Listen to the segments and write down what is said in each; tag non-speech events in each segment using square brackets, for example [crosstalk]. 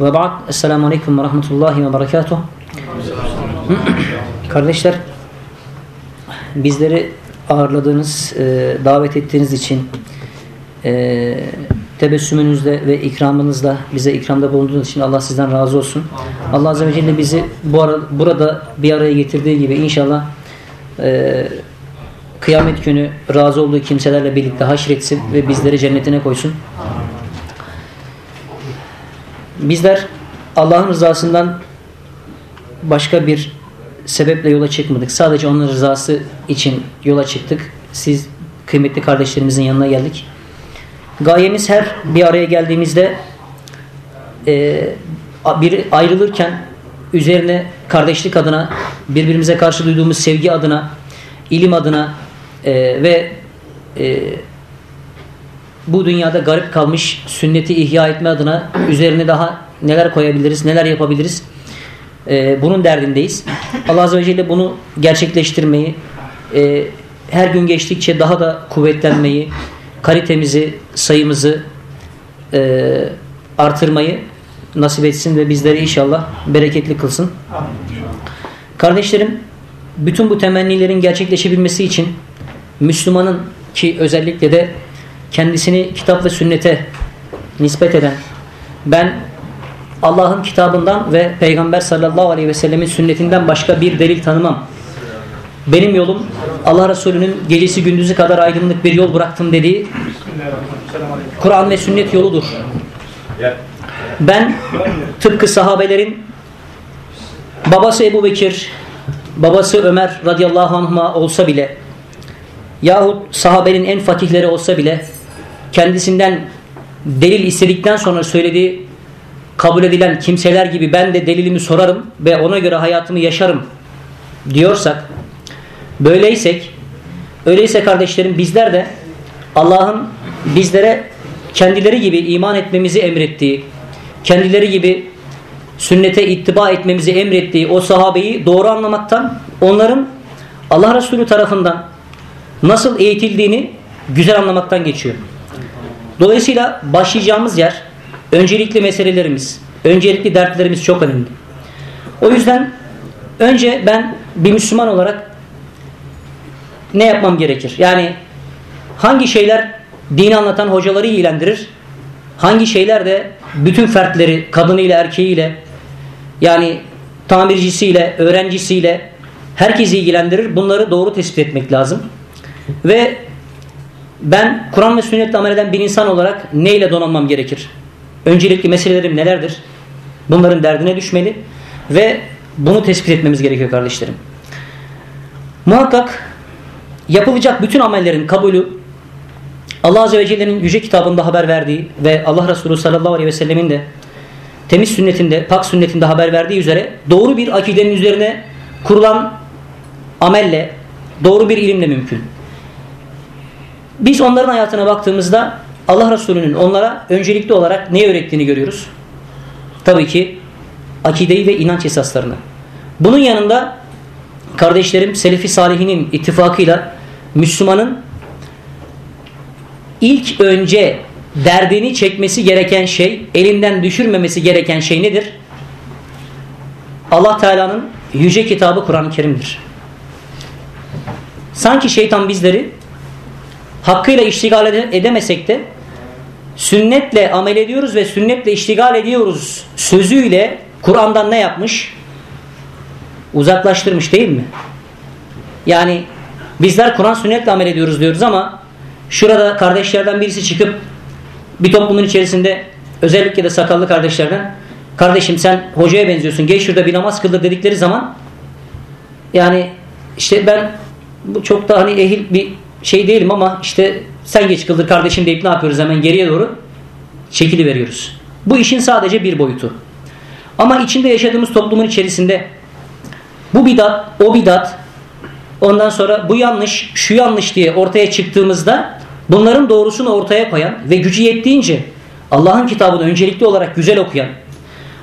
Ve ba'd. Esselamu Aleyküm ve Rahmetullahi ve Berekatuh. [clears throat] Kardeşler, bizleri ağırladığınız, e, davet ettiğiniz için e, tebessümünüzle ve ikramınızla bize ikramda bulunduğunuz için Allah sizden razı olsun. Allah Azze ve Celle bizi bu ara, burada bir araya getirdiği gibi inşallah e, kıyamet günü razı olduğu kimselerle birlikte haşretsin ve bizleri cennetine koysun. Bizler Allah'ın rızasından başka bir sebeple yola çıkmadık. Sadece onun rızası için yola çıktık. Siz kıymetli kardeşlerimizin yanına geldik. Gayemiz her bir araya geldiğimizde e, bir ayrılırken üzerine kardeşlik adına, birbirimize karşı duyduğumuz sevgi adına, ilim adına e, ve e, bu dünyada garip kalmış sünneti ihya etme adına üzerine daha neler koyabiliriz, neler yapabiliriz e, bunun derdindeyiz. Allah Azze ve Celle bunu gerçekleştirmeyi, e, her gün geçtikçe daha da kuvvetlenmeyi, kalitemizi, sayımızı e, artırmayı nasip etsin ve bizleri inşallah bereketli kılsın. Kardeşlerim, bütün bu temennilerin gerçekleşebilmesi için Müslümanın ki özellikle de kendisini kitap ve sünnete nispet eden ben Allah'ın kitabından ve Peygamber sallallahu aleyhi ve sellemin sünnetinden başka bir delil tanımam. Benim yolum Allah Resulü'nün gecesi gündüzü kadar aydınlık bir yol bıraktım dediği Kur'an ve sünnet yoludur. Ben tıpkı sahabelerin babası Ebu Bekir, babası Ömer radıyallahu anhuma olsa bile yahut sahabenin en fakihleri olsa bile kendisinden delil istedikten sonra söylediği kabul edilen kimseler gibi ben de delilimi sorarım ve ona göre hayatımı yaşarım diyorsak böyleysek öyleyse kardeşlerim bizler de Allah'ın bizlere kendileri gibi iman etmemizi emrettiği kendileri gibi sünnete ittiba etmemizi emrettiği o sahabeyi doğru anlamaktan onların Allah Resulü tarafından nasıl eğitildiğini güzel anlamaktan geçiyor. Dolayısıyla başlayacağımız yer öncelikli meselelerimiz, öncelikli dertlerimiz çok önemli. O yüzden önce ben bir Müslüman olarak ne yapmam gerekir? Yani hangi şeyler dini anlatan hocaları ilgilendirir? Hangi şeyler de bütün fertleri kadınıyla erkeğiyle yani tamircisiyle, öğrencisiyle herkesi ilgilendirir. Bunları doğru tespit etmek lazım. Ve ben Kur'an ve sünnetle amel eden bir insan olarak neyle donanmam gerekir? Öncelikli meselelerim nelerdir? Bunların derdine düşmeli ve bunu tespit etmemiz gerekiyor kardeşlerim. Muhakkak yapılacak bütün amellerin kabulü Allah Azze ve Celle'nin yüce kitabında haber verdiği ve Allah Resulü sallallahu aleyhi ve sellemin de temiz sünnetinde, pak sünnetinde haber verdiği üzere doğru bir akidenin üzerine kurulan amelle, doğru bir ilimle mümkün. Biz onların hayatına baktığımızda Allah Resulü'nün onlara öncelikli olarak ne öğrettiğini görüyoruz. Tabii ki akideyi ve inanç esaslarını. Bunun yanında kardeşlerim Selefi Salihinin ittifakıyla Müslümanın ilk önce derdini çekmesi gereken şey, elinden düşürmemesi gereken şey nedir? Allah Teala'nın yüce kitabı Kur'an-ı Kerim'dir. Sanki şeytan bizleri hakkıyla iştigal edemesek de sünnetle amel ediyoruz ve sünnetle iştigal ediyoruz sözüyle Kur'an'dan ne yapmış? Uzaklaştırmış değil mi? Yani bizler Kur'an sünnetle amel ediyoruz diyoruz ama şurada kardeşlerden birisi çıkıp bir toplumun içerisinde özellikle de sakallı kardeşlerden kardeşim sen hocaya benziyorsun geç şurada bir namaz kıldır dedikleri zaman yani işte ben bu çok da hani ehil bir şey değilim ama işte sen geç kıldır kardeşim deyip ne yapıyoruz hemen geriye doğru çekili veriyoruz. Bu işin sadece bir boyutu. Ama içinde yaşadığımız toplumun içerisinde bu bidat, o bidat ondan sonra bu yanlış, şu yanlış diye ortaya çıktığımızda bunların doğrusunu ortaya koyan ve gücü yettiğince Allah'ın kitabını öncelikli olarak güzel okuyan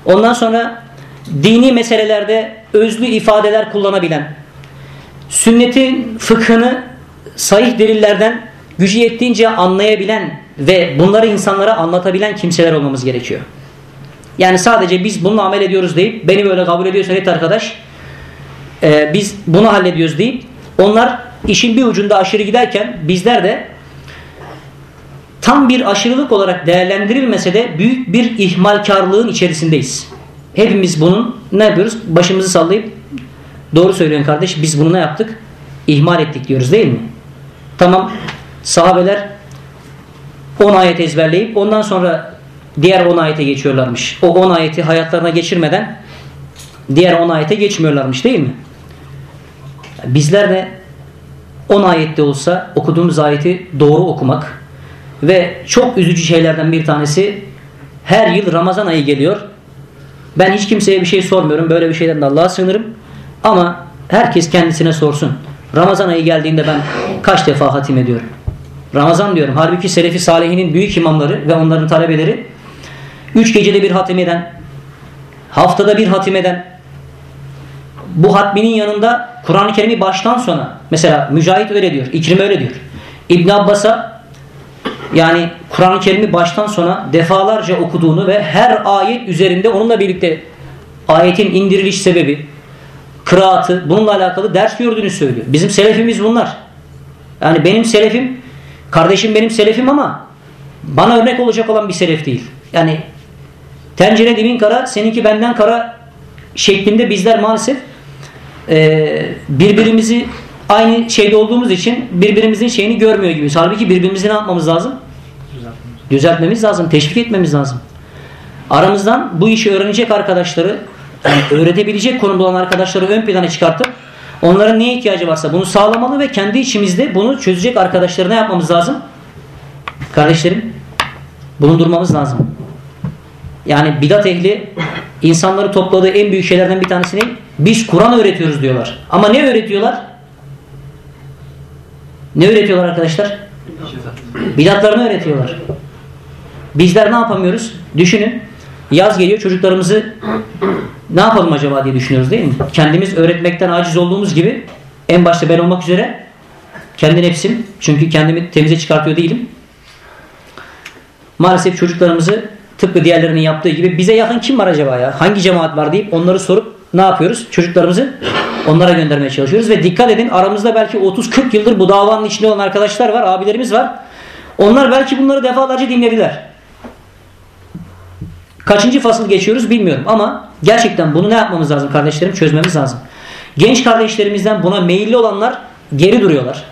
ondan sonra dini meselelerde özlü ifadeler kullanabilen sünnetin fıkhını sahih delillerden gücü yettiğince anlayabilen ve bunları insanlara anlatabilen kimseler olmamız gerekiyor. Yani sadece biz bununla amel ediyoruz deyip beni böyle kabul ediyorsa evet arkadaş e, biz bunu hallediyoruz deyip onlar işin bir ucunda aşırı giderken bizler de tam bir aşırılık olarak değerlendirilmese de büyük bir ihmalkarlığın içerisindeyiz. Hepimiz bunun ne yapıyoruz? Başımızı sallayıp doğru söylüyorsun kardeş biz bunu ne yaptık? İhmal ettik diyoruz değil mi? Tamam sahabeler 10 ayet ezberleyip ondan sonra diğer 10 ayete geçiyorlarmış. O 10 ayeti hayatlarına geçirmeden diğer 10 ayete geçmiyorlarmış değil mi? Bizler de 10 ayette olsa okuduğumuz ayeti doğru okumak ve çok üzücü şeylerden bir tanesi her yıl Ramazan ayı geliyor. Ben hiç kimseye bir şey sormuyorum. Böyle bir şeyden de Allah'a sığınırım. Ama herkes kendisine sorsun. Ramazan ayı geldiğinde ben kaç defa hatim ediyorum? Ramazan diyorum. Halbuki Selefi Salihinin büyük imamları ve onların talebeleri üç gecede bir hatim eden, haftada bir hatim eden, bu hatminin yanında Kur'an-ı Kerim'i baştan sona mesela Mücahit öyle diyor, İkrim öyle diyor. İbn Abbas'a yani Kur'an-ı Kerim'i baştan sona defalarca okuduğunu ve her ayet üzerinde onunla birlikte ayetin indiriliş sebebi, kıraatı bununla alakalı ders gördüğünü söylüyor. Bizim selefimiz bunlar. Yani benim selefim, kardeşim benim selefim ama bana örnek olacak olan bir selef değil. Yani tencere dibin kara, seninki benden kara şeklinde bizler maalesef e, birbirimizi aynı şeyde olduğumuz için birbirimizin şeyini görmüyor gibiyiz. Halbuki birbirimizi ne yapmamız lazım? Düzeltmemiz lazım, teşvik etmemiz lazım. Aramızdan bu işi öğrenecek arkadaşları, yani öğretebilecek konumda olan arkadaşları ön plana çıkartıp onların neye ihtiyacı varsa bunu sağlamalı ve kendi içimizde bunu çözecek arkadaşları ne yapmamız lazım? Kardeşlerim, bulundurmamız lazım. Yani bidat ehli insanları topladığı en büyük şeylerden bir tanesi ne? Biz Kur'an öğretiyoruz diyorlar. Ama ne öğretiyorlar? Ne öğretiyorlar arkadaşlar? Bidatlarını öğretiyorlar. Bizler ne yapamıyoruz? Düşünün. Yaz geliyor çocuklarımızı ne yapalım acaba diye düşünüyoruz değil mi? Kendimiz öğretmekten aciz olduğumuz gibi en başta ben olmak üzere kendi nefsim çünkü kendimi temize çıkartıyor değilim. Maalesef çocuklarımızı tıpkı diğerlerinin yaptığı gibi bize yakın kim var acaba ya? Hangi cemaat var deyip onları sorup ne yapıyoruz? Çocuklarımızı onlara göndermeye çalışıyoruz ve dikkat edin aramızda belki 30-40 yıldır bu davanın içinde olan arkadaşlar var, abilerimiz var. Onlar belki bunları defalarca dinlediler. Kaçıncı fasıl geçiyoruz bilmiyorum ama gerçekten bunu ne yapmamız lazım kardeşlerim? Çözmemiz lazım. Genç kardeşlerimizden buna meyilli olanlar geri duruyorlar.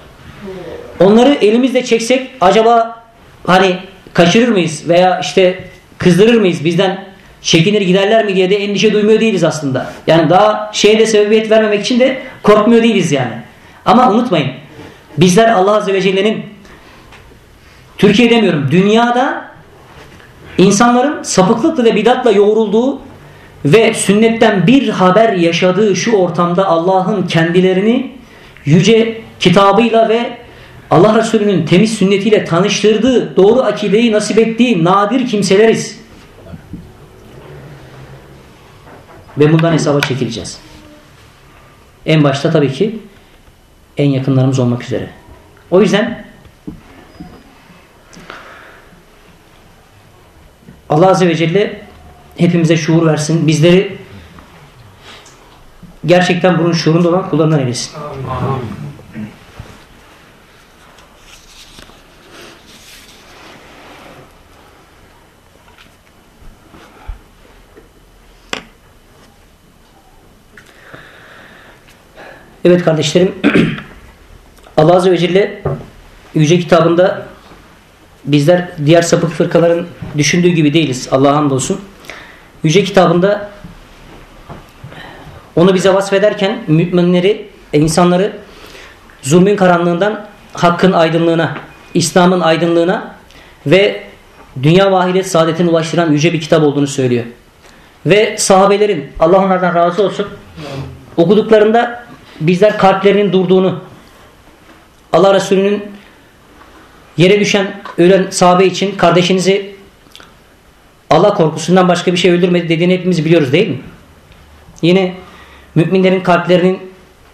Onları elimizle çeksek acaba hani kaçırır mıyız veya işte kızdırır mıyız bizden çekinir giderler mi diye de endişe duymuyor değiliz aslında. Yani daha şeye de sebebiyet vermemek için de korkmuyor değiliz yani. Ama unutmayın bizler Allah Azze ve Celle'nin Türkiye demiyorum dünyada insanların sapıklıkla ve bidatla yoğrulduğu ve sünnetten bir haber yaşadığı şu ortamda Allah'ın kendilerini yüce kitabıyla ve Allah Resulü'nün temiz sünnetiyle tanıştırdığı, doğru akideyi nasip ettiği nadir kimseleriz. Ve bundan hesaba çekileceğiz. En başta tabii ki en yakınlarımız olmak üzere. O yüzden Allah Azze ve Celle hepimize şuur versin. Bizleri gerçekten bunun şuurunda olan kullarından eylesin. Evet kardeşlerim [clears throat] Allah Azze ve Celle Yüce kitabında bizler diğer sapık fırkaların düşündüğü gibi değiliz. Allah'a hamdolsun. Yüce kitabında onu bize vasfederken müminleri, insanları zulmün karanlığından hakkın aydınlığına, İslam'ın aydınlığına ve dünya vahidet saadetine ulaştıran yüce bir kitap olduğunu söylüyor. Ve sahabelerin Allah onlardan razı olsun okuduklarında bizler kalplerinin durduğunu Allah Resulü'nün yere düşen ölen sahabe için kardeşinizi Allah korkusundan başka bir şey öldürmedi dediğini hepimiz biliyoruz değil mi? Yine müminlerin kalplerinin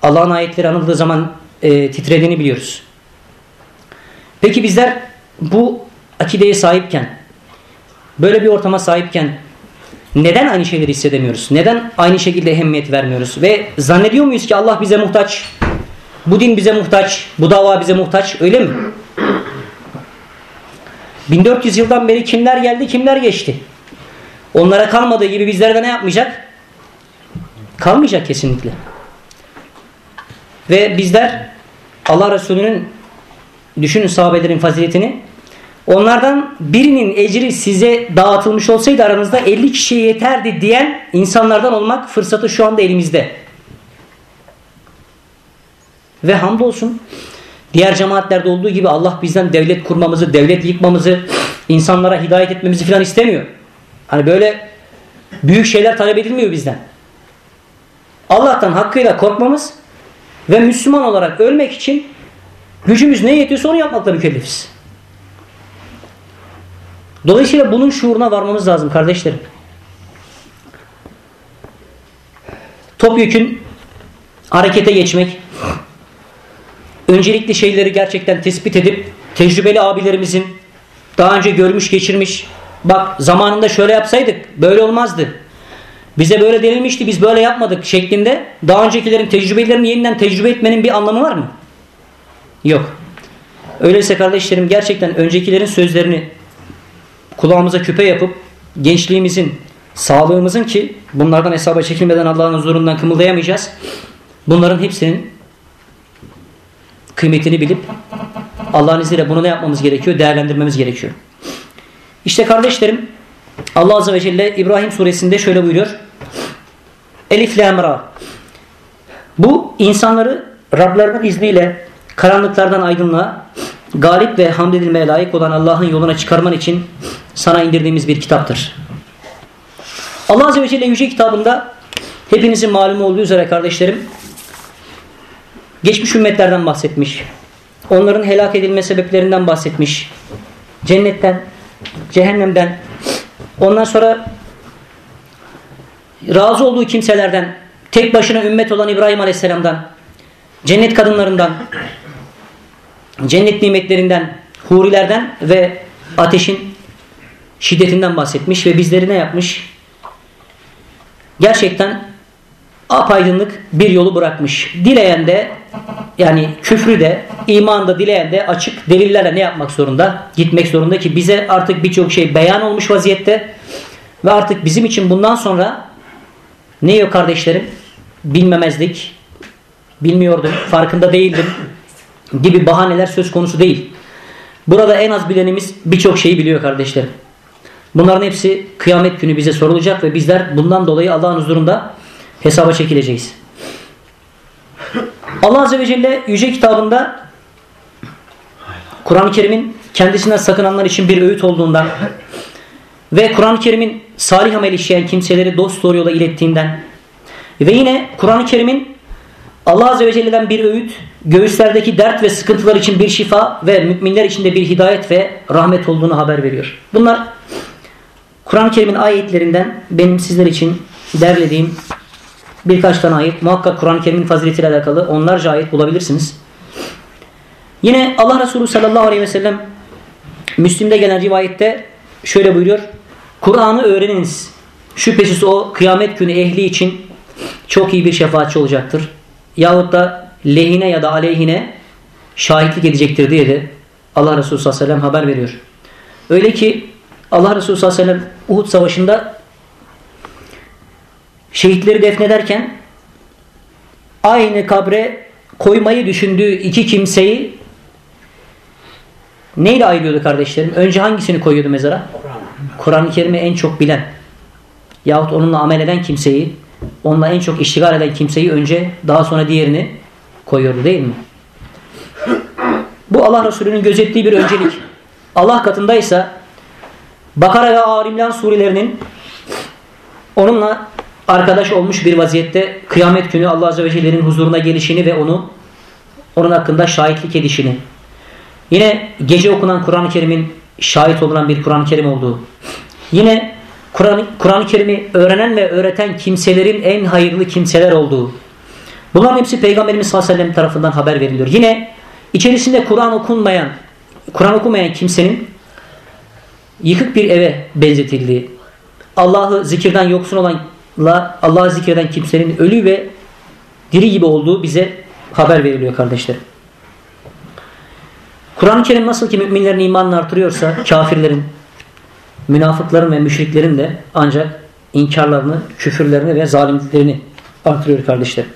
Allah'ın ayetleri anıldığı zaman e, titrediğini biliyoruz. Peki bizler bu akideye sahipken böyle bir ortama sahipken neden aynı şeyleri hissedemiyoruz? Neden aynı şekilde ehemmiyet vermiyoruz? Ve zannediyor muyuz ki Allah bize muhtaç? Bu din bize muhtaç, bu dava bize muhtaç öyle mi? 1400 yıldan beri kimler geldi, kimler geçti? Onlara kalmadığı gibi bizlere de ne yapmayacak? Kalmayacak kesinlikle. Ve bizler Allah Resulü'nün düşünün sahabelerin faziletini onlardan birinin ecri size dağıtılmış olsaydı aranızda 50 kişiye yeterdi diyen insanlardan olmak fırsatı şu anda elimizde. Ve hamdolsun diğer cemaatlerde olduğu gibi Allah bizden devlet kurmamızı, devlet yıkmamızı, insanlara hidayet etmemizi falan istemiyor. Hani böyle büyük şeyler talep edilmiyor bizden. Allah'tan hakkıyla korkmamız ve Müslüman olarak ölmek için gücümüz ne yetiyorsa onu yapmakla mükellefiz. Dolayısıyla bunun şuuruna varmamız lazım kardeşlerim. Topyekün harekete geçmek, öncelikli şeyleri gerçekten tespit edip tecrübeli abilerimizin daha önce görmüş geçirmiş bak zamanında şöyle yapsaydık böyle olmazdı. Bize böyle denilmişti biz böyle yapmadık şeklinde daha öncekilerin tecrübelerini yeniden tecrübe etmenin bir anlamı var mı? Yok. Öyleyse kardeşlerim gerçekten öncekilerin sözlerini kulağımıza küpe yapıp gençliğimizin, sağlığımızın ki bunlardan hesaba çekilmeden Allah'ın huzurundan kımıldayamayacağız. Bunların hepsinin kıymetini bilip Allah'ın izniyle bunu ne yapmamız gerekiyor? Değerlendirmemiz gerekiyor. İşte kardeşlerim Allah Azze ve Celle İbrahim suresinde şöyle buyuruyor. Elif lamra. Bu insanları Rablarının izniyle karanlıklardan aydınlığa galip ve hamd edilmeye layık olan Allah'ın yoluna çıkarman için sana indirdiğimiz bir kitaptır. Allah Azze ve Celle Yüce kitabında hepinizin malumu olduğu üzere kardeşlerim geçmiş ümmetlerden bahsetmiş. Onların helak edilme sebeplerinden bahsetmiş. Cennetten, cehennemden, ondan sonra razı olduğu kimselerden, tek başına ümmet olan İbrahim Aleyhisselam'dan, cennet kadınlarından, cennet nimetlerinden, hurilerden ve ateşin şiddetinden bahsetmiş ve bizleri ne yapmış? Gerçekten apaydınlık bir yolu bırakmış. Dileyen de yani küfrü de iman da dileyen de açık delillerle ne yapmak zorunda? Gitmek zorunda ki bize artık birçok şey beyan olmuş vaziyette ve artık bizim için bundan sonra ne yok kardeşlerim? Bilmemezlik, bilmiyordum, farkında değildim gibi bahaneler söz konusu değil. Burada en az bilenimiz birçok şeyi biliyor kardeşlerim. Bunların hepsi kıyamet günü bize sorulacak ve bizler bundan dolayı Allah'ın huzurunda hesaba çekileceğiz. Allah Azze ve Celle Yüce Kitabında Kur'an-ı Kerim'in kendisinden sakınanlar için bir öğüt olduğundan ve Kur'an-ı Kerim'in salih amel işleyen kimseleri dost doğru yola ilettiğinden ve yine Kur'an-ı Kerim'in Allah Azze ve Celle'den bir öğüt, göğüslerdeki dert ve sıkıntılar için bir şifa ve müminler için de bir hidayet ve rahmet olduğunu haber veriyor. Bunlar Kur'an-ı Kerim'in ayetlerinden benim sizler için derlediğim birkaç tane ayet. Muhakkak Kur'an-ı Kerim'in faziletiyle alakalı onlarca ayet bulabilirsiniz. Yine Allah Resulü sallallahu aleyhi ve sellem Müslim'de gelen rivayette şöyle buyuruyor. Kur'an'ı öğreniniz. Şüphesiz o kıyamet günü ehli için çok iyi bir şefaatçi olacaktır. Yahut da lehine ya da aleyhine şahitlik edecektir diye de Allah Resulü sallallahu aleyhi ve sellem haber veriyor. Öyle ki Allah Resulü sallallahu aleyhi ve sellem Uhud savaşında şehitleri defnederken aynı kabre koymayı düşündüğü iki kimseyi neyle ayırıyordu kardeşlerim? Önce hangisini koyuyordu mezara? Kur'an-ı Kerim'i en çok bilen yahut onunla amel eden kimseyi onunla en çok iştigal eden kimseyi önce daha sonra diğerini koyuyordu değil mi? Bu Allah Resulü'nün gözettiği bir öncelik. Allah katındaysa Bakara ve Alimlan surelerinin onunla arkadaş olmuş bir vaziyette kıyamet günü Allah Azze ve Celle'nin huzuruna gelişini ve onu onun hakkında şahitlik edişini. Yine gece okunan Kur'an-ı Kerim'in şahit olunan bir Kur'an-ı Kerim olduğu. Yine Kur'an-ı Kur Kerim'i öğrenen ve öğreten kimselerin en hayırlı kimseler olduğu. Bunların hepsi Peygamberimiz sallallahu aleyhi ve sellem tarafından haber veriliyor. Yine içerisinde Kur'an okunmayan Kur'an okumayan kimsenin yıkık bir eve benzetildiği Allah'ı zikirden yoksun olanla Allah'ı zikreden kimsenin ölü ve diri gibi olduğu bize haber veriliyor kardeşlerim. Kur'an-ı Kerim nasıl ki müminlerin imanını artırıyorsa kafirlerin, münafıkların ve müşriklerin de ancak inkarlarını, küfürlerini ve zalimliklerini artırıyor kardeşlerim.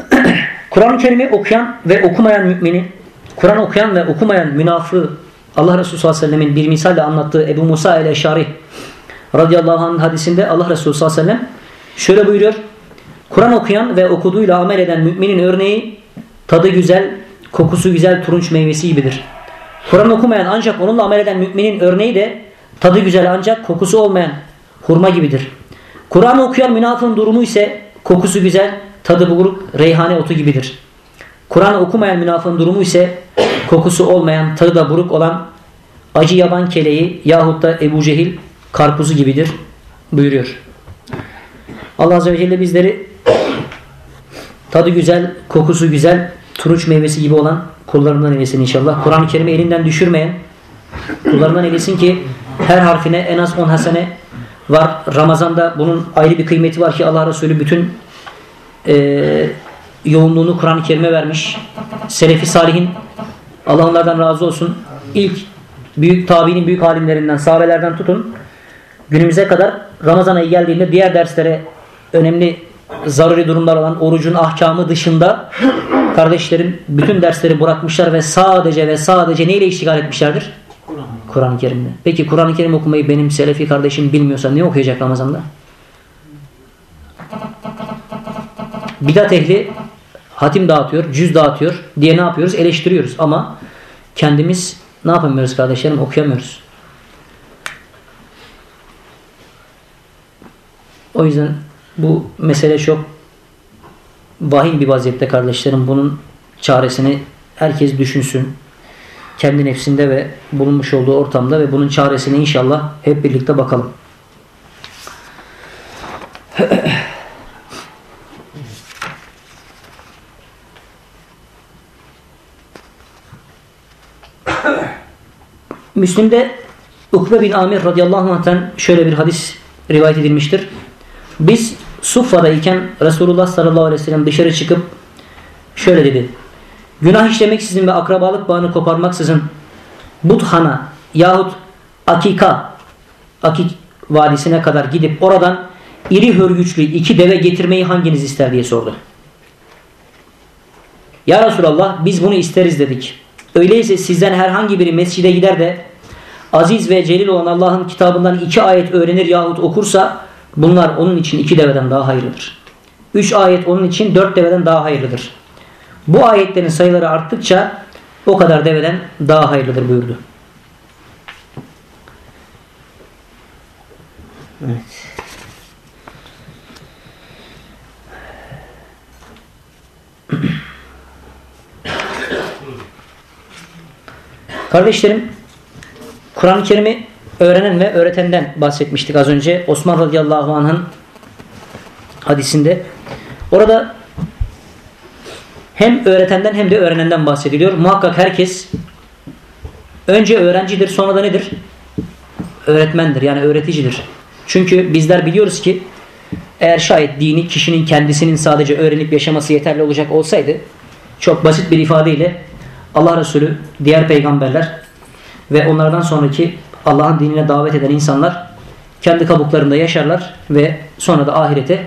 [clears throat] Kur'an-ı Kerim'i okuyan ve okumayan mümini, Kur'an okuyan ve okumayan münafığı Allah Resulü sallallahu aleyhi ve sellemin bir misalle anlattığı Ebu Musa el-Eşari radıyallahu anh hadisinde Allah Resulü sallallahu aleyhi ve sellem şöyle buyuruyor. Kur'an okuyan ve okuduğuyla amel eden müminin örneği tadı güzel, kokusu güzel turunç meyvesi gibidir. Kur'an okumayan ancak onunla amel eden müminin örneği de tadı güzel ancak kokusu olmayan hurma gibidir. Kur'an okuyan münafığın durumu ise kokusu güzel, tadı buruk, reyhane otu gibidir. Kur'an okumayan münafığın durumu ise kokusu olmayan, tadı da buruk olan acı yaban keleği yahut da Ebu Cehil karpuzu gibidir buyuruyor. Allah Azze ve Celle bizleri tadı güzel, kokusu güzel, turunç meyvesi gibi olan kullarından eylesin inşallah. Kur'an-ı Kerim'i elinden düşürmeyen kullarından eylesin ki her harfine en az 10 hasene var. Ramazan'da bunun ayrı bir kıymeti var ki Allah Resulü bütün e, yoğunluğunu Kur'an-ı Kerim'e vermiş. Selefi Salihin Allah onlardan razı olsun. İlk büyük tabiinin büyük alimlerinden, sahabelerden tutun. Günümüze kadar Ramazan ayı geldiğinde diğer derslere önemli zaruri durumlar olan orucun ahkamı dışında kardeşlerim bütün dersleri bırakmışlar ve sadece ve sadece neyle iştigal etmişlerdir? Kur'an-ı Kerim'de. Peki Kur'an-ı Kerim okumayı benim Selefi kardeşim bilmiyorsa ne okuyacak Ramazan'da? Bidat ehli hatim dağıtıyor, cüz dağıtıyor diye ne yapıyoruz? Eleştiriyoruz ama kendimiz ne yapamıyoruz kardeşlerim? Okuyamıyoruz. O yüzden bu mesele çok vahim bir vaziyette kardeşlerim. Bunun çaresini herkes düşünsün. Kendi nefsinde ve bulunmuş olduğu ortamda ve bunun çaresine inşallah hep birlikte bakalım. Müslim'de Ukbe bin Amir radıyallahu anh'tan şöyle bir hadis rivayet edilmiştir. Biz Suffa'dayken Resulullah sallallahu aleyhi ve sellem dışarı çıkıp şöyle dedi. Günah işlemeksizin ve akrabalık bağını koparmaksızın Budhan'a yahut Akika Akik vadisine kadar gidip oradan iri hörgüçlü iki deve getirmeyi hanginiz ister diye sordu. Ya Resulallah biz bunu isteriz dedik. Öyleyse sizden herhangi biri mescide gider de aziz ve celil olan Allah'ın kitabından iki ayet öğrenir yahut okursa bunlar onun için iki deveden daha hayırlıdır. Üç ayet onun için dört deveden daha hayırlıdır. Bu ayetlerin sayıları arttıkça o kadar deveden daha hayırlıdır buyurdu. Evet. Kardeşlerim Kur'an-ı Kerim'i öğrenen ve öğretenden bahsetmiştik az önce. Osman radıyallahu anh'ın hadisinde. Orada hem öğretenden hem de öğrenenden bahsediliyor. Muhakkak herkes önce öğrencidir sonra da nedir? Öğretmendir yani öğreticidir. Çünkü bizler biliyoruz ki eğer şayet dini kişinin kendisinin sadece öğrenip yaşaması yeterli olacak olsaydı çok basit bir ifadeyle Allah Resulü, diğer peygamberler ve onlardan sonraki Allah'ın dinine davet eden insanlar kendi kabuklarında yaşarlar ve sonra da ahirete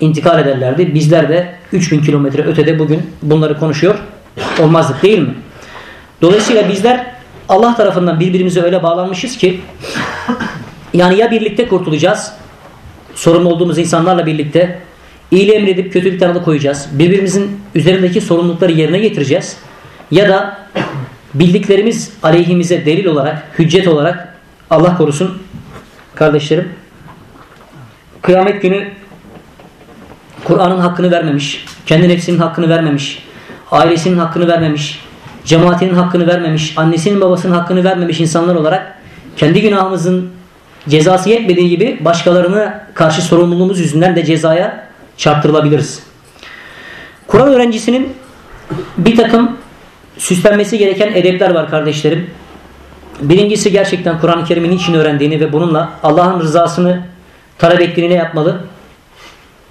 intikal ederlerdi. Bizler de 3000 kilometre ötede bugün bunları konuşuyor olmazdık değil mi? Dolayısıyla bizler Allah tarafından birbirimize öyle bağlanmışız ki yani ya birlikte kurtulacağız sorumlu olduğumuz insanlarla birlikte iyiliği emredip kötülükten alıkoyacağız. Birbirimizin üzerindeki sorumlulukları yerine getireceğiz. Ya da bildiklerimiz aleyhimize delil olarak, hüccet olarak Allah korusun kardeşlerim kıyamet günü Kur'an'ın hakkını vermemiş, kendi nefsinin hakkını vermemiş, ailesinin hakkını vermemiş, cemaatinin hakkını vermemiş, annesinin babasının hakkını vermemiş insanlar olarak kendi günahımızın cezası yetmediği gibi başkalarına karşı sorumluluğumuz yüzünden de cezaya çarptırılabiliriz. Kur'an öğrencisinin bir takım süslenmesi gereken edepler var kardeşlerim. Birincisi gerçekten Kur'an-ı Kerim'in için öğrendiğini ve bununla Allah'ın rızasını talep ettiğini ne yapmalı?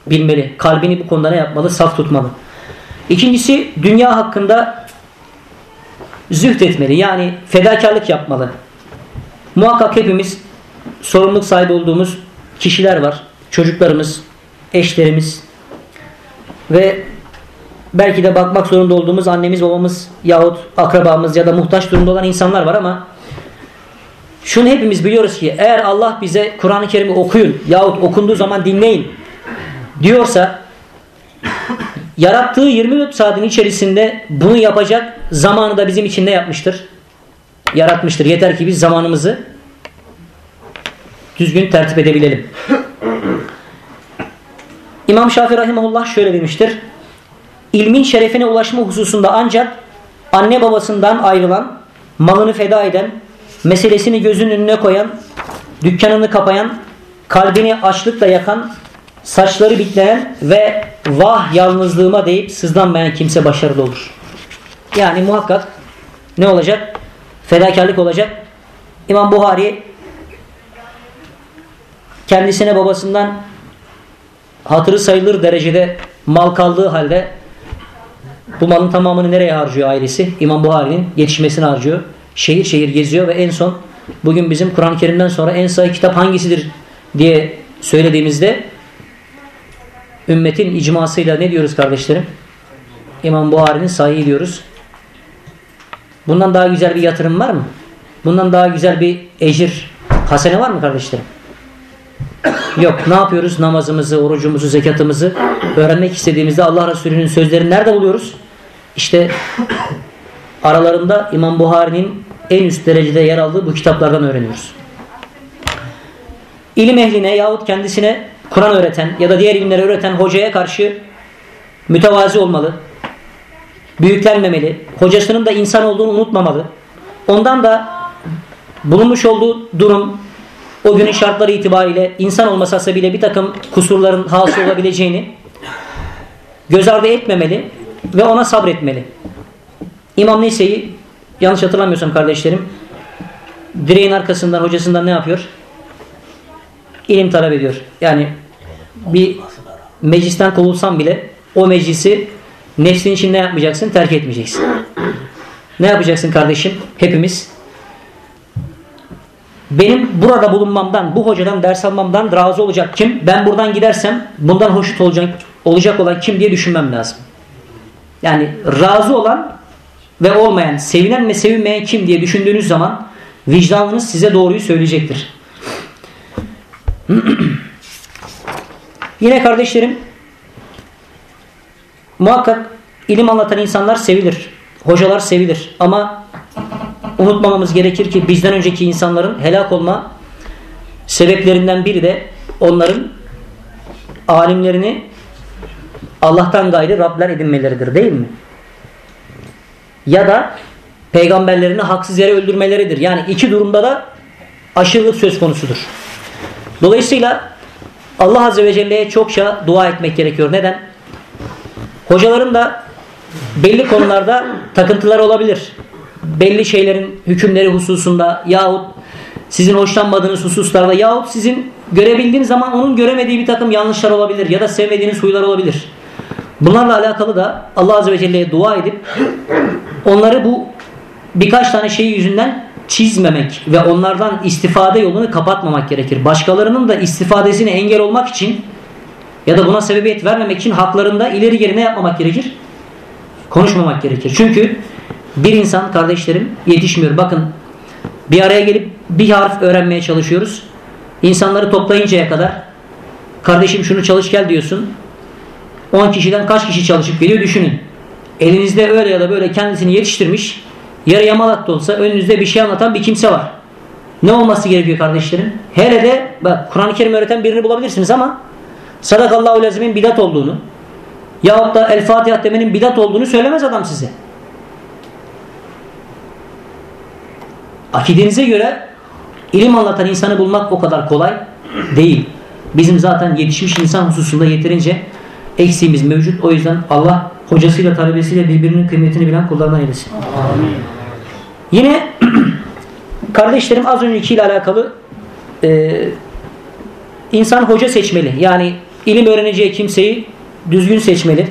Bilmeli. Kalbini bu konuda ne yapmalı? Saf tutmalı. İkincisi dünya hakkında zühd etmeli. Yani fedakarlık yapmalı. Muhakkak hepimiz sorumluluk sahibi olduğumuz kişiler var. Çocuklarımız, eşlerimiz ve belki de bakmak zorunda olduğumuz annemiz, babamız yahut akrabamız ya da muhtaç durumda olan insanlar var ama şunu hepimiz biliyoruz ki eğer Allah bize Kur'an-ı Kerim'i okuyun yahut okunduğu zaman dinleyin diyorsa yarattığı 24 saatin içerisinde bunu yapacak zamanı da bizim için ne yapmıştır? Yaratmıştır. Yeter ki biz zamanımızı düzgün tertip edebilelim. İmam Şafii Rahimahullah şöyle demiştir. İlmin şerefine ulaşma hususunda ancak anne babasından ayrılan, malını feda eden, meselesini gözünün önüne koyan, dükkanını kapayan, kalbini açlıkla yakan, saçları bitleyen ve vah yalnızlığıma deyip sızlanmayan kimse başarılı olur. Yani muhakkak ne olacak? Fedakarlık olacak. İmam Buhari kendisine babasından hatırı sayılır derecede mal kaldığı halde bu malın tamamını nereye harcıyor ailesi? İmam Buhari'nin yetişmesini harcıyor. Şehir şehir geziyor ve en son bugün bizim Kur'an-ı Kerim'den sonra en sahih kitap hangisidir diye söylediğimizde ümmetin icmasıyla ne diyoruz kardeşlerim? İmam Buhari'nin sahih diyoruz. Bundan daha güzel bir yatırım var mı? Bundan daha güzel bir ecir, hasene var mı kardeşlerim? Yok. Ne yapıyoruz? Namazımızı, orucumuzu, zekatımızı öğrenmek istediğimizde Allah Resulü'nün sözlerini nerede buluyoruz? İşte aralarında İmam Buhari'nin en üst derecede yer aldığı bu kitaplardan öğreniyoruz. İlim ehline yahut kendisine Kur'an öğreten ya da diğer ilimleri öğreten hocaya karşı mütevazi olmalı. Büyüklenmemeli. Hocasının da insan olduğunu unutmamalı. Ondan da bulunmuş olduğu durum o günün şartları itibariyle insan olmasa bile bir takım kusurların hasıl olabileceğini göz ardı etmemeli ve ona sabretmeli. İmam Nese'yi yanlış hatırlamıyorsam kardeşlerim direğin arkasından hocasından ne yapıyor? İlim talep ediyor. Yani bir meclisten kovulsan bile o meclisi nefsin için ne yapmayacaksın? Terk etmeyeceksin. Ne yapacaksın kardeşim? Hepimiz benim burada bulunmamdan, bu hocadan ders almamdan razı olacak kim? Ben buradan gidersem bundan hoşnut olacak, olacak olan kim diye düşünmem lazım. Yani razı olan ve olmayan, sevinen ve sevinmeyen kim diye düşündüğünüz zaman vicdanınız size doğruyu söyleyecektir. [clears throat] Yine kardeşlerim muhakkak ilim anlatan insanlar sevilir. Hocalar sevilir. Ama unutmamamız gerekir ki bizden önceki insanların helak olma sebeplerinden biri de onların alimlerini Allah'tan gayrı Rabler edinmeleridir değil mi? Ya da peygamberlerini haksız yere öldürmeleridir. Yani iki durumda da aşırılık söz konusudur. Dolayısıyla Allah Azze ve Celle'ye çokça dua etmek gerekiyor. Neden? Hocaların da belli konularda takıntılar olabilir belli şeylerin hükümleri hususunda yahut sizin hoşlanmadığınız hususlarda yahut sizin görebildiğiniz zaman onun göremediği bir takım yanlışlar olabilir ya da sevmediğiniz huylar olabilir. Bunlarla alakalı da Allah Azze ve Celle'ye dua edip onları bu birkaç tane şey yüzünden çizmemek ve onlardan istifade yolunu kapatmamak gerekir. Başkalarının da istifadesine engel olmak için ya da buna sebebiyet vermemek için haklarında ileri geri ne yapmamak gerekir? Konuşmamak gerekir. Çünkü bir insan kardeşlerim yetişmiyor. Bakın bir araya gelip bir harf öğrenmeye çalışıyoruz. İnsanları toplayıncaya kadar kardeşim şunu çalış gel diyorsun. 10 kişiden kaç kişi çalışıp geliyor düşünün. Elinizde öyle ya da böyle kendisini yetiştirmiş yarı yamalak da olsa önünüzde bir şey anlatan bir kimse var. Ne olması gerekiyor kardeşlerim? Hele de bak Kur'an-ı Kerim öğreten birini bulabilirsiniz ama sadakallahu lezimin bidat olduğunu yahut da El Fatiha demenin bidat olduğunu söylemez adam size. Akidenize göre ilim anlatan insanı bulmak o kadar kolay değil. Bizim zaten yetişmiş insan hususunda yeterince eksiğimiz mevcut. O yüzden Allah hocasıyla talebesiyle birbirinin kıymetini bilen kullarından eylesin. Amin. Yine [clears throat] kardeşlerim az öncekiyle alakalı e, insan hoca seçmeli. Yani ilim öğreneceği kimseyi düzgün seçmeli.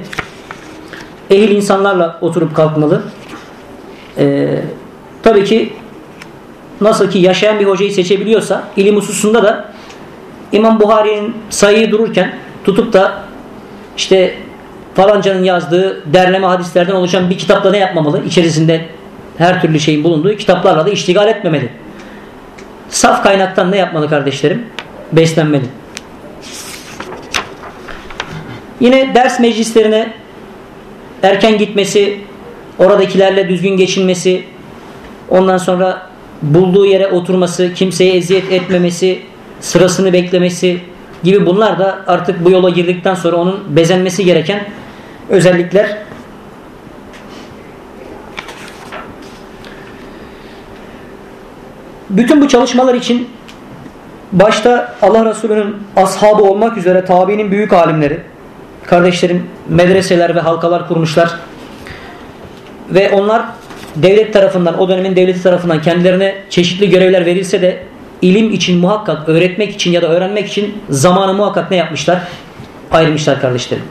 Ehil insanlarla oturup kalkmalı. E, tabii ki nasıl ki yaşayan bir hocayı seçebiliyorsa ilim hususunda da İmam Buhari'nin sayıyı dururken tutup da işte falancanın yazdığı derleme hadislerden oluşan bir kitapla ne yapmamalı? İçerisinde her türlü şeyin bulunduğu kitaplarla da iştigal etmemeli. Saf kaynaktan ne yapmalı kardeşlerim? Beslenmeli. Yine ders meclislerine erken gitmesi, oradakilerle düzgün geçinmesi, ondan sonra bulduğu yere oturması, kimseye eziyet etmemesi, sırasını beklemesi gibi bunlar da artık bu yola girdikten sonra onun bezenmesi gereken özellikler. Bütün bu çalışmalar için başta Allah Resulü'nün ashabı olmak üzere tabiinin büyük alimleri, kardeşlerim medreseler ve halkalar kurmuşlar. Ve onlar devlet tarafından, o dönemin devleti tarafından kendilerine çeşitli görevler verilse de ilim için muhakkak, öğretmek için ya da öğrenmek için zamanı muhakkak ne yapmışlar? Ayırmışlar kardeşlerim.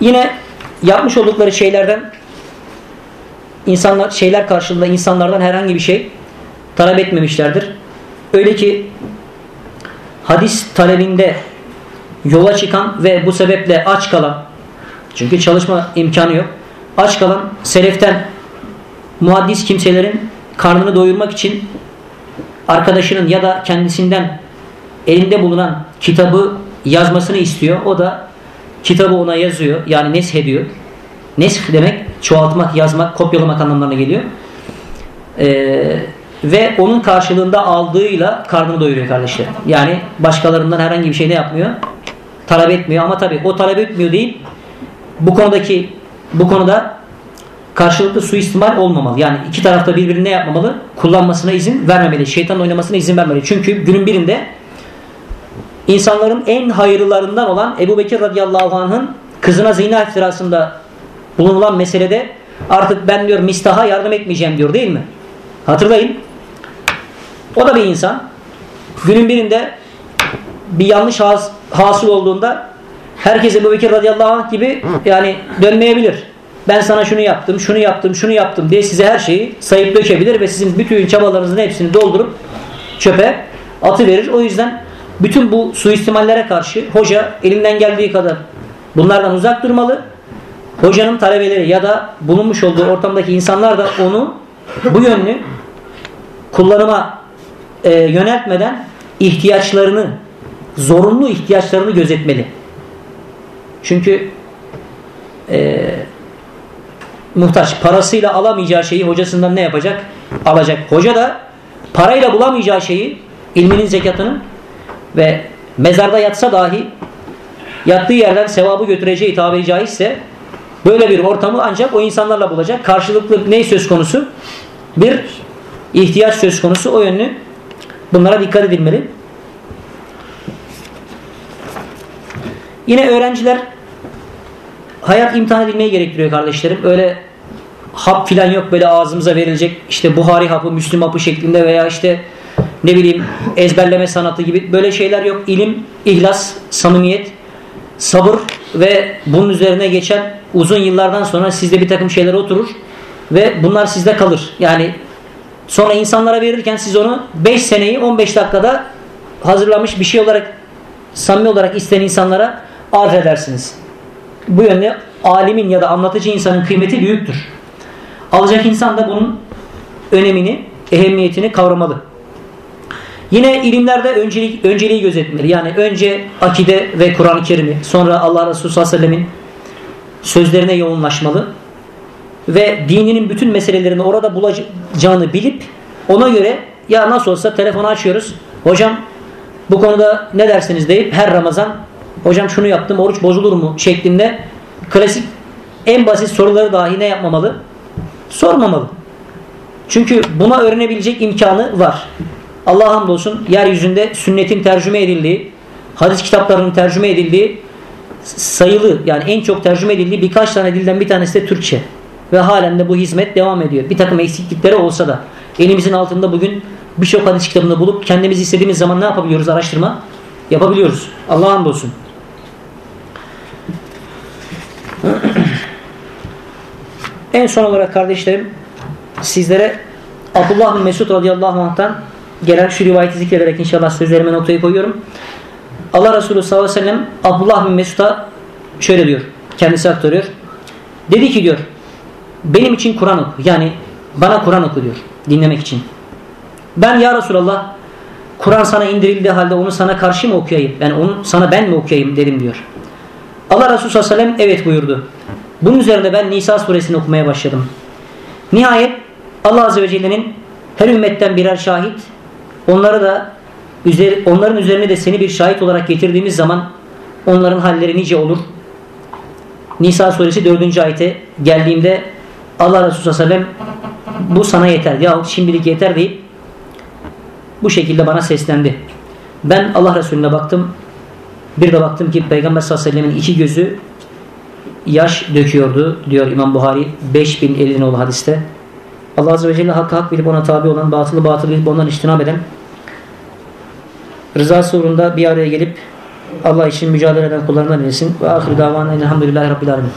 Yine yapmış oldukları şeylerden insanlar şeyler karşılığında insanlardan herhangi bir şey talep etmemişlerdir. Öyle ki hadis talebinde yola çıkan ve bu sebeple aç kalan çünkü çalışma imkanı yok. Aç kalan seleften muhaddis kimselerin karnını doyurmak için arkadaşının ya da kendisinden elinde bulunan kitabı yazmasını istiyor. O da kitabı ona yazıyor. Yani nesh ediyor. Nesh demek çoğaltmak, yazmak, kopyalamak anlamlarına geliyor. Ee, ve onun karşılığında aldığıyla karnını doyuruyor kardeşler. Yani başkalarından herhangi bir şey ne yapmıyor? Talep etmiyor ama tabii o talep etmiyor değil. Bu konudaki bu konuda karşılıklı suistimal olmamalı. Yani iki tarafta birbirini ne yapmamalı? Kullanmasına izin vermemeli. Şeytanın oynamasına izin vermemeli. Çünkü günün birinde insanların en hayırlılarından olan Ebu Bekir radıyallahu anh'ın kızına zina iftirasında bulunulan meselede artık ben diyor mistaha yardım etmeyeceğim diyor değil mi? Hatırlayın. O da bir insan. Günün birinde bir yanlış has, hasıl olduğunda herkes Ebu Bekir radıyallahu anh gibi yani dönmeyebilir. Ben sana şunu yaptım, şunu yaptım, şunu yaptım diye size her şeyi sayıp dökebilir ve sizin bütün çabalarınızın hepsini doldurup çöpe atı verir. O yüzden bütün bu suistimallere karşı hoca elinden geldiği kadar bunlardan uzak durmalı. Hocanın talebeleri ya da bulunmuş olduğu ortamdaki insanlar da onu bu yönlü kullanıma e, yöneltmeden ihtiyaçlarını, zorunlu ihtiyaçlarını gözetmeli. Çünkü e, muhtaç parasıyla alamayacağı şeyi hocasından ne yapacak? Alacak. Hoca da parayla bulamayacağı şeyi ilminin zekatını ve mezarda yatsa dahi yattığı yerden sevabı götüreceği tabiri caizse böyle bir ortamı ancak o insanlarla bulacak. Karşılıklı ne söz konusu? Bir ihtiyaç söz konusu o yönlü bunlara dikkat edilmeli. Yine öğrenciler hayat imtihan edilmeyi gerektiriyor kardeşlerim. Öyle hap filan yok böyle ağzımıza verilecek işte Buhari hapı, Müslüm hapı şeklinde veya işte ne bileyim ezberleme sanatı gibi böyle şeyler yok. İlim, ihlas, samimiyet, sabır ve bunun üzerine geçen uzun yıllardan sonra sizde bir takım şeyler oturur ve bunlar sizde kalır. Yani sonra insanlara verirken siz onu 5 seneyi 15 dakikada hazırlamış bir şey olarak samimi olarak isteyen insanlara arz edersiniz. Bu yönde alimin ya da anlatıcı insanın kıymeti büyüktür. Alacak insan da bunun önemini, ehemmiyetini kavramalı. Yine ilimlerde öncelik, önceliği gözetmeli. Yani önce akide ve Kur'an-ı Kerim'i, sonra Allah Resulü sallallahu aleyhi ve sellemin sözlerine yoğunlaşmalı. Ve dininin bütün meselelerini orada bulacağını bilip ona göre ya nasıl olsa telefonu açıyoruz. Hocam bu konuda ne dersiniz deyip her Ramazan hocam şunu yaptım oruç bozulur mu şeklinde klasik en basit soruları dahi ne yapmamalı? Sormamalı. Çünkü buna öğrenebilecek imkanı var. Allah hamdolsun yeryüzünde sünnetin tercüme edildiği, hadis kitaplarının tercüme edildiği sayılı yani en çok tercüme edildiği birkaç tane dilden bir tanesi de Türkçe. Ve halen de bu hizmet devam ediyor. Bir takım eksiklikleri olsa da elimizin altında bugün birçok hadis kitabını bulup kendimiz istediğimiz zaman ne yapabiliyoruz araştırma? Yapabiliyoruz. Allah'a hamdolsun. En son olarak kardeşlerim sizlere Abdullah bin Mesud radıyallahu anh'tan gelen şu rivayeti zikrederek inşallah sözlerime noktayı koyuyorum. Allah Resulü sallallahu aleyhi ve sellem Abdullah bin Mesud'a şöyle diyor. Kendisi aktarıyor. Dedi ki diyor benim için Kur'an oku. Yani bana Kur'an oku diyor. Dinlemek için. Ben ya Resulallah Kur'an sana indirildiği halde onu sana karşı mı okuyayım? Yani onu sana ben mi okuyayım dedim diyor. Allah Resulü sallallahu aleyhi ve sellem evet buyurdu. Bunun üzerine ben Nisa suresini okumaya başladım. Nihayet Allah Azze ve Celle'nin her ümmetten birer şahit onları da onların üzerine de seni bir şahit olarak getirdiğimiz zaman onların halleri nice olur. Nisa suresi 4. ayete geldiğimde Allah Resulü sallallahu aleyhi ve sellem bu sana yeter yahut şimdilik yeter deyip bu şekilde bana seslendi. Ben Allah Resulüne baktım. Bir de baktım ki Peygamber sallallahu aleyhi ve sellemin iki gözü yaş döküyordu diyor İmam Buhari 5050 nolu hadiste. Allah Azze ve Celle hakkı hak bilip ona tabi olan, batılı batıl bilip ondan iştinab eden, rızası uğrunda bir araya gelip Allah için mücadele eden kullarından eylesin. Ve ahir davana elhamdülillahi rabbil alemin.